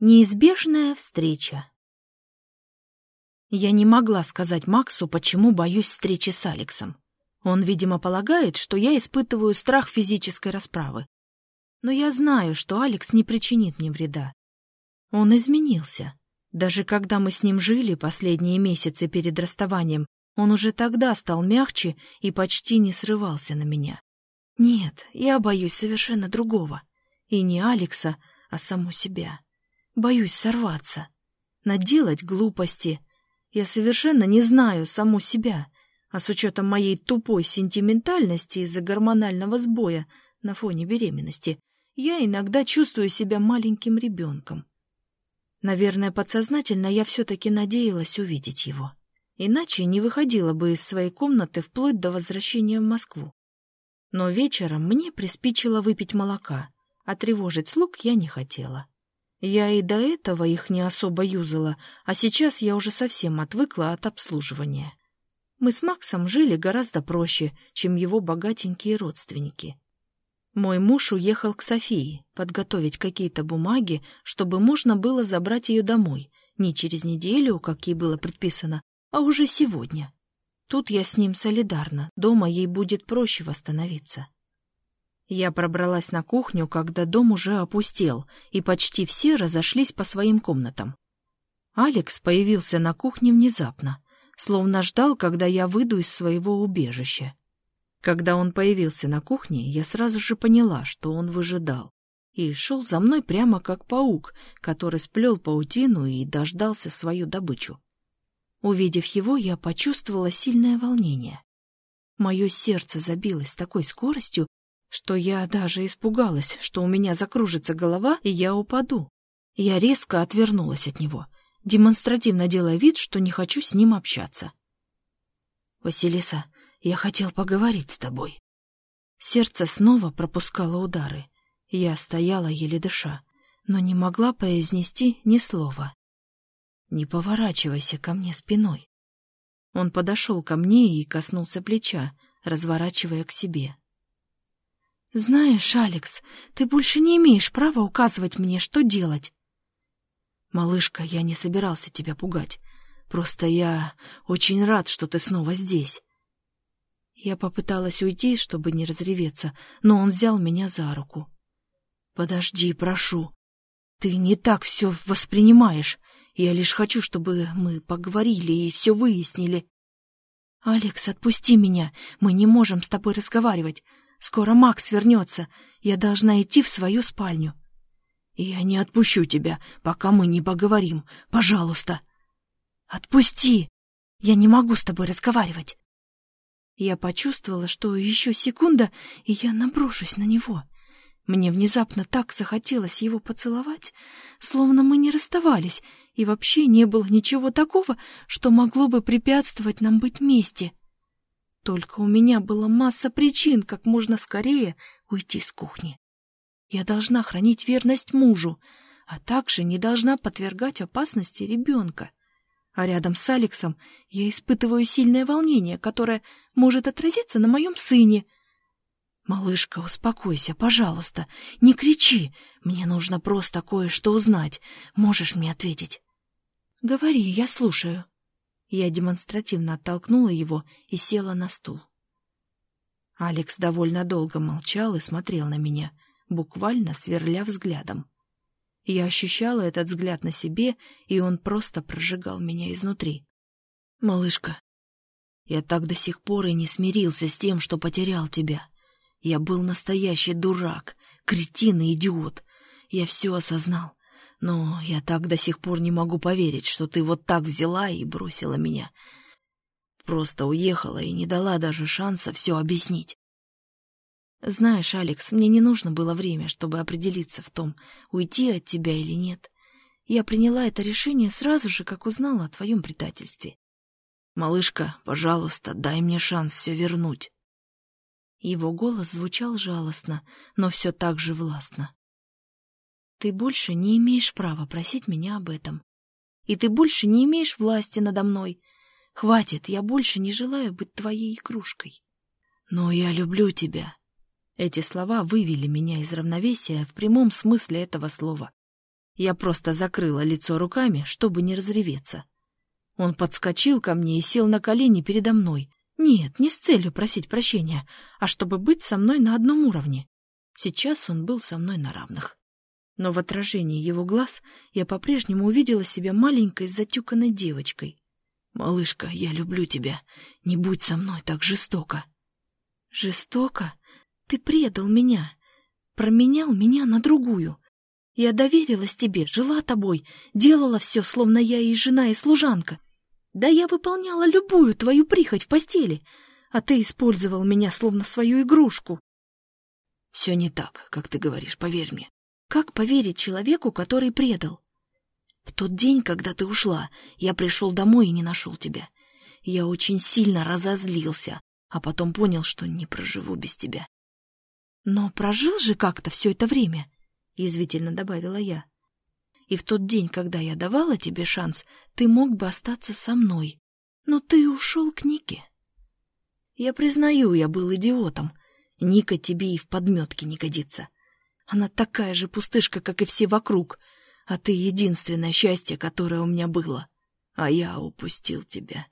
Неизбежная встреча. Я не могла сказать Максу, почему боюсь встречи с Алексом. Он, видимо, полагает, что я испытываю страх физической расправы. Но я знаю, что Алекс не причинит мне вреда. Он изменился. Даже когда мы с ним жили последние месяцы перед расставанием, он уже тогда стал мягче и почти не срывался на меня. Нет, я боюсь совершенно другого. И не Алекса, а саму себя. Боюсь сорваться, наделать глупости. Я совершенно не знаю саму себя, а с учетом моей тупой сентиментальности из-за гормонального сбоя на фоне беременности, я иногда чувствую себя маленьким ребенком. Наверное, подсознательно я все-таки надеялась увидеть его. Иначе не выходила бы из своей комнаты вплоть до возвращения в Москву. Но вечером мне приспичило выпить молока, а тревожить слуг я не хотела. Я и до этого их не особо юзала, а сейчас я уже совсем отвыкла от обслуживания. Мы с Максом жили гораздо проще, чем его богатенькие родственники. Мой муж уехал к Софии подготовить какие-то бумаги, чтобы можно было забрать ее домой, не через неделю, как ей было предписано, а уже сегодня. Тут я с ним солидарна, дома ей будет проще восстановиться. Я пробралась на кухню, когда дом уже опустел, и почти все разошлись по своим комнатам. Алекс появился на кухне внезапно, словно ждал, когда я выйду из своего убежища. Когда он появился на кухне, я сразу же поняла, что он выжидал, и шел за мной прямо как паук, который сплел паутину и дождался свою добычу. Увидев его, я почувствовала сильное волнение. Мое сердце забилось с такой скоростью, что я даже испугалась, что у меня закружится голова, и я упаду. Я резко отвернулась от него, демонстративно делая вид, что не хочу с ним общаться. «Василиса, я хотел поговорить с тобой». Сердце снова пропускало удары. Я стояла, еле дыша, но не могла произнести ни слова. «Не поворачивайся ко мне спиной». Он подошел ко мне и коснулся плеча, разворачивая к себе. «Знаешь, Алекс, ты больше не имеешь права указывать мне, что делать». «Малышка, я не собирался тебя пугать. Просто я очень рад, что ты снова здесь». Я попыталась уйти, чтобы не разреветься, но он взял меня за руку. «Подожди, прошу. Ты не так все воспринимаешь. Я лишь хочу, чтобы мы поговорили и все выяснили». «Алекс, отпусти меня. Мы не можем с тобой разговаривать. Скоро Макс вернется. Я должна идти в свою спальню. Я не отпущу тебя, пока мы не поговорим. Пожалуйста. Отпусти. Я не могу с тобой разговаривать. Я почувствовала, что еще секунда, и я наброшусь на него. Мне внезапно так захотелось его поцеловать, словно мы не расставались, и вообще не было ничего такого, что могло бы препятствовать нам быть вместе. Только у меня была масса причин, как можно скорее уйти с кухни. Я должна хранить верность мужу, а также не должна подвергать опасности ребенка. А рядом с Алексом я испытываю сильное волнение, которое может отразиться на моем сыне. «Малышка, успокойся, пожалуйста, не кричи. Мне нужно просто кое-что узнать. Можешь мне ответить?» «Говори, я слушаю». Я демонстративно оттолкнула его и села на стул. Алекс довольно долго молчал и смотрел на меня, буквально сверля взглядом. Я ощущала этот взгляд на себе, и он просто прожигал меня изнутри. «Малышка, я так до сих пор и не смирился с тем, что потерял тебя. Я был настоящий дурак, кретин и идиот. Я все осознал. Но я так до сих пор не могу поверить, что ты вот так взяла и бросила меня. Просто уехала и не дала даже шанса все объяснить. Знаешь, Алекс, мне не нужно было время, чтобы определиться в том, уйти от тебя или нет. Я приняла это решение сразу же, как узнала о твоем предательстве. Малышка, пожалуйста, дай мне шанс все вернуть. Его голос звучал жалостно, но все так же властно. Ты больше не имеешь права просить меня об этом. И ты больше не имеешь власти надо мной. Хватит, я больше не желаю быть твоей игрушкой. Но я люблю тебя. Эти слова вывели меня из равновесия в прямом смысле этого слова. Я просто закрыла лицо руками, чтобы не разреветься. Он подскочил ко мне и сел на колени передо мной. Нет, не с целью просить прощения, а чтобы быть со мной на одном уровне. Сейчас он был со мной на равных. Но в отражении его глаз я по-прежнему увидела себя маленькой затюканной девочкой. «Малышка, я люблю тебя. Не будь со мной так жестоко». «Жестоко? Ты предал меня. Променял меня на другую. Я доверилась тебе, жила тобой, делала все, словно я и жена, и служанка. Да я выполняла любую твою прихоть в постели, а ты использовал меня, словно свою игрушку. Все не так, как ты говоришь, поверь мне. Как поверить человеку, который предал? В тот день, когда ты ушла, я пришел домой и не нашел тебя. Я очень сильно разозлился, а потом понял, что не проживу без тебя. Но прожил же как-то все это время язвительно добавила я. И в тот день, когда я давала тебе шанс, ты мог бы остаться со мной. Но ты ушел к Нике. Я признаю, я был идиотом. Ника тебе и в подметке не годится. Она такая же пустышка, как и все вокруг, а ты единственное счастье, которое у меня было. А я упустил тебя.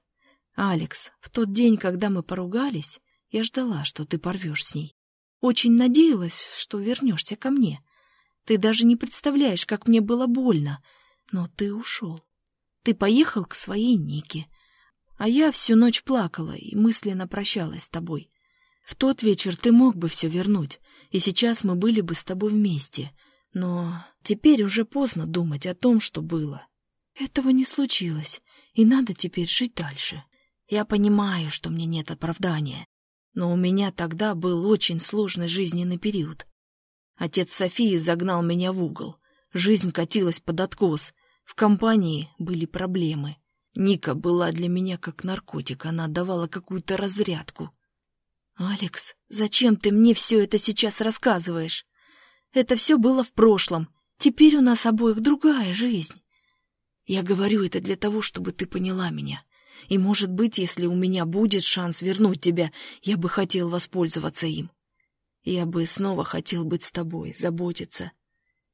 Алекс, в тот день, когда мы поругались, я ждала, что ты порвешь с ней. Очень надеялась, что вернешься ко мне. Ты даже не представляешь, как мне было больно. Но ты ушел. Ты поехал к своей Нике. А я всю ночь плакала и мысленно прощалась с тобой. В тот вечер ты мог бы все вернуть, и сейчас мы были бы с тобой вместе. Но теперь уже поздно думать о том, что было. Этого не случилось, и надо теперь жить дальше. Я понимаю, что мне нет оправдания, но у меня тогда был очень сложный жизненный период. Отец Софии загнал меня в угол. Жизнь катилась под откос. В компании были проблемы. Ника была для меня как наркотик, она давала какую-то разрядку. «Алекс, зачем ты мне все это сейчас рассказываешь? Это все было в прошлом. Теперь у нас обоих другая жизнь. Я говорю это для того, чтобы ты поняла меня. И, может быть, если у меня будет шанс вернуть тебя, я бы хотел воспользоваться им. Я бы снова хотел быть с тобой, заботиться.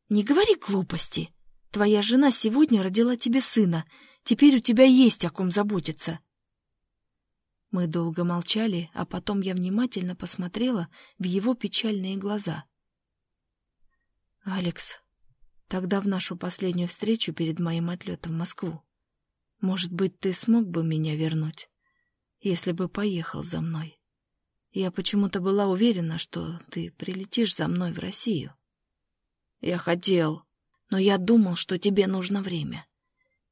Не говори глупости. Твоя жена сегодня родила тебе сына. Теперь у тебя есть о ком заботиться. Мы долго молчали, а потом я внимательно посмотрела в его печальные глаза. «Алекс, тогда в нашу последнюю встречу перед моим отлетом в Москву. Может быть, ты смог бы меня вернуть, если бы поехал за мной?» Я почему-то была уверена, что ты прилетишь за мной в Россию. Я хотел, но я думал, что тебе нужно время.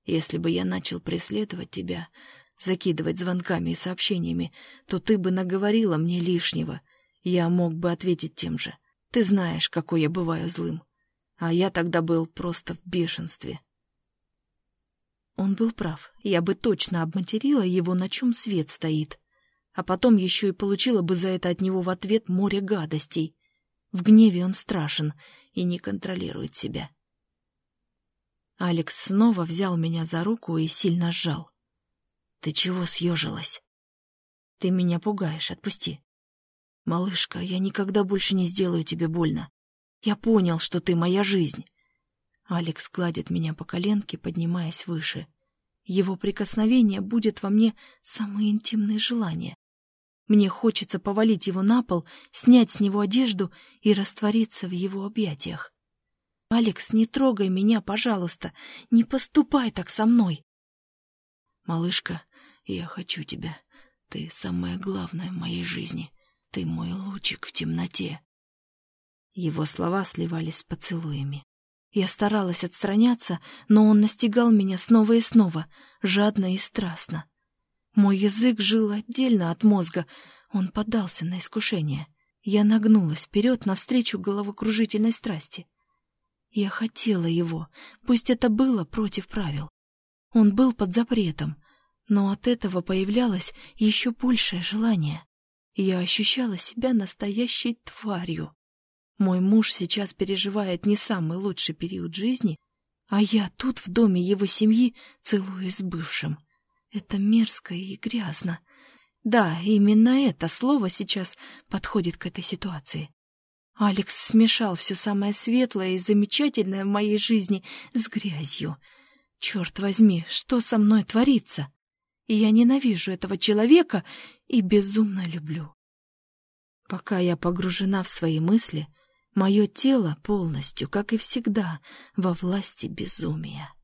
Если бы я начал преследовать тебя, закидывать звонками и сообщениями, то ты бы наговорила мне лишнего. Я мог бы ответить тем же. Ты знаешь, какой я бываю злым. А я тогда был просто в бешенстве. Он был прав. Я бы точно обматерила его, на чем свет стоит а потом еще и получила бы за это от него в ответ море гадостей. В гневе он страшен и не контролирует себя. Алекс снова взял меня за руку и сильно сжал. «Ты чего съежилась?» «Ты меня пугаешь, отпусти». «Малышка, я никогда больше не сделаю тебе больно. Я понял, что ты моя жизнь». Алекс гладит меня по коленке, поднимаясь выше. Его прикосновение будет во мне самые интимные желания. Мне хочется повалить его на пол, снять с него одежду и раствориться в его объятиях. «Алекс, не трогай меня, пожалуйста, не поступай так со мной!» «Малышка, я хочу тебя. Ты самое главное в моей жизни. Ты мой лучик в темноте». Его слова сливались с поцелуями. Я старалась отстраняться, но он настигал меня снова и снова, жадно и страстно. Мой язык жил отдельно от мозга. Он поддался на искушение. Я нагнулась вперед навстречу головокружительной страсти. Я хотела его, пусть это было против правил. Он был под запретом, но от этого появлялось еще большее желание. Я ощущала себя настоящей тварью. Мой муж сейчас переживает не самый лучший период жизни, а я тут в доме его семьи целуюсь с бывшим. Это мерзко и грязно. Да, именно это слово сейчас подходит к этой ситуации. Алекс смешал все самое светлое и замечательное в моей жизни с грязью. Черт возьми, что со мной творится? И я ненавижу этого человека и безумно люблю. Пока я погружена в свои мысли, мое тело полностью, как и всегда, во власти безумия.